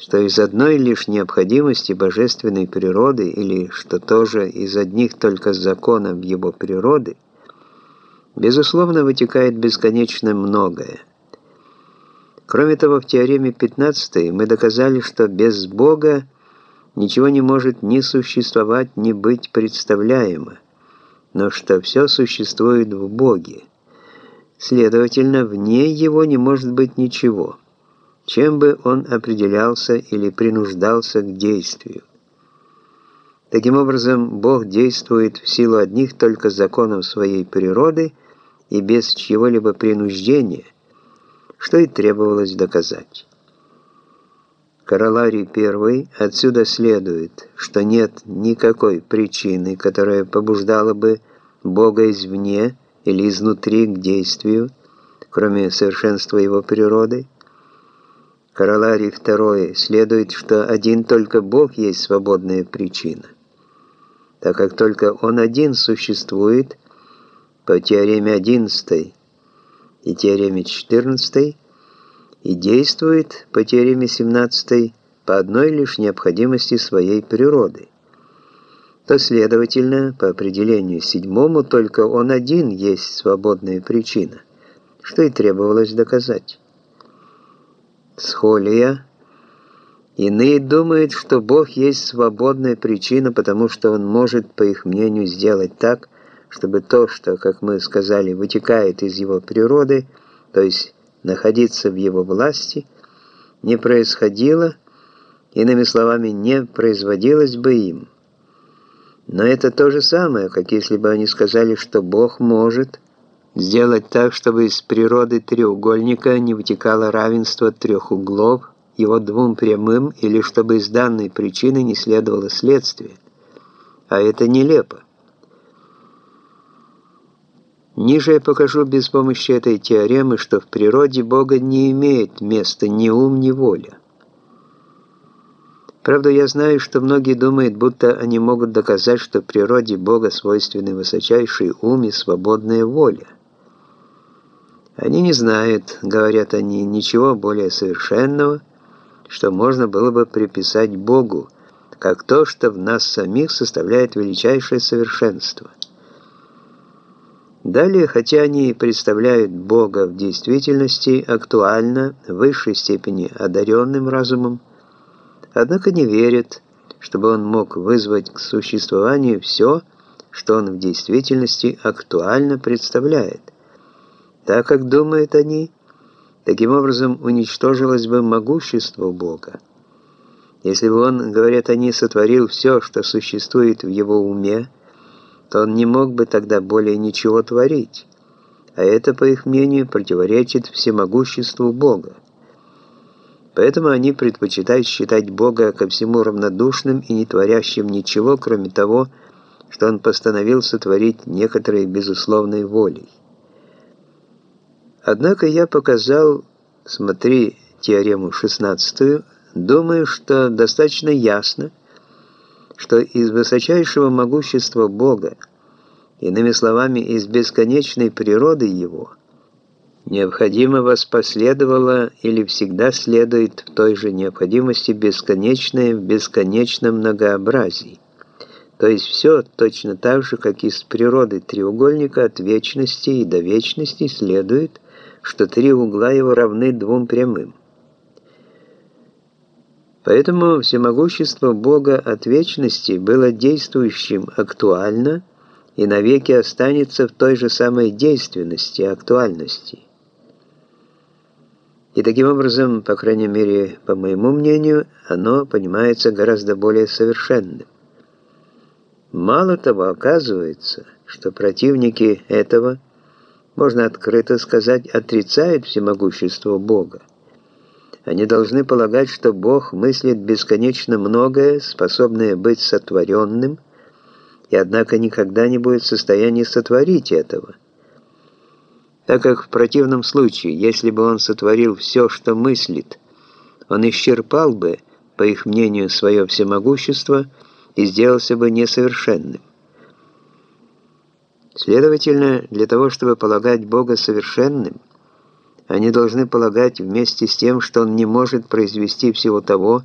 что из одной лишь необходимости божественной природы или что тоже из одних только законов его природы, безусловно, вытекает бесконечно многое. Кроме того, в теореме 15 мы доказали, что без Бога ничего не может ни существовать, ни быть представляемо, но что все существует в Боге. Следовательно, вне Его не может быть ничего чем бы он определялся или принуждался к действию. Таким образом, Бог действует в силу одних только законов своей природы и без чьего-либо принуждения, что и требовалось доказать. Короларий I отсюда следует, что нет никакой причины, которая побуждала бы Бога извне или изнутри к действию, кроме совершенства его природы, Короларий II следует, что один только Бог есть свободная причина, так как только Он один существует по теореме 11 и теореме 14 и действует по теореме 17 по одной лишь необходимости своей природы, то, следовательно, по определению седьмому только Он один есть свободная причина, что и требовалось доказать. Схолия. Иные думают, что Бог есть свободная причина, потому что Он может, по их мнению, сделать так, чтобы то, что, как мы сказали, вытекает из Его природы, то есть находиться в Его власти, не происходило, иными словами, не производилось бы им. Но это то же самое, как если бы они сказали, что Бог может Сделать так, чтобы из природы треугольника не вытекало равенство трех углов, его двум прямым, или чтобы из данной причины не следовало следствие. А это нелепо. Ниже я покажу без помощи этой теоремы, что в природе Бога не имеет места ни ум, ни воля. Правда, я знаю, что многие думают, будто они могут доказать, что в природе Бога свойственны высочайший ум и свободная воля. Они не знают, говорят они, ничего более совершенного, что можно было бы приписать Богу, как то, что в нас самих составляет величайшее совершенство. Далее, хотя они представляют Бога в действительности актуально, в высшей степени одаренным разумом, однако не верят, чтобы он мог вызвать к существованию все, что он в действительности актуально представляет – так как, думают они, таким образом уничтожилось бы могущество Бога. Если бы он, говорят они, сотворил все, что существует в его уме, то он не мог бы тогда более ничего творить, а это, по их мнению, противоречит всемогуществу Бога. Поэтому они предпочитают считать Бога ко всему равнодушным и не творящим ничего, кроме того, что Он постановил сотворить некоторые безусловной волей. Однако я показал, смотри теорему 16, думаю, что достаточно ясно, что из высочайшего могущества Бога, иными словами, из бесконечной природы Его, необходимо воспоследовало или всегда следует в той же необходимости бесконечное в бесконечном многообразии. То есть все точно так же, как из природы треугольника от вечности и до вечности следует – что три угла его равны двум прямым. Поэтому всемогущество Бога от вечности было действующим актуально и навеки останется в той же самой действенности, актуальности. И таким образом, по крайней мере, по моему мнению, оно понимается гораздо более совершенным. Мало того, оказывается, что противники этого – можно открыто сказать, отрицают всемогущество Бога. Они должны полагать, что Бог мыслит бесконечно многое, способное быть сотворенным, и однако никогда не будет в состоянии сотворить этого. Так как в противном случае, если бы он сотворил все, что мыслит, он исчерпал бы, по их мнению, свое всемогущество и сделался бы несовершенным. Следовательно, для того, чтобы полагать Бога совершенным, Они должны полагать вместе с тем, что он не может произвести всего того,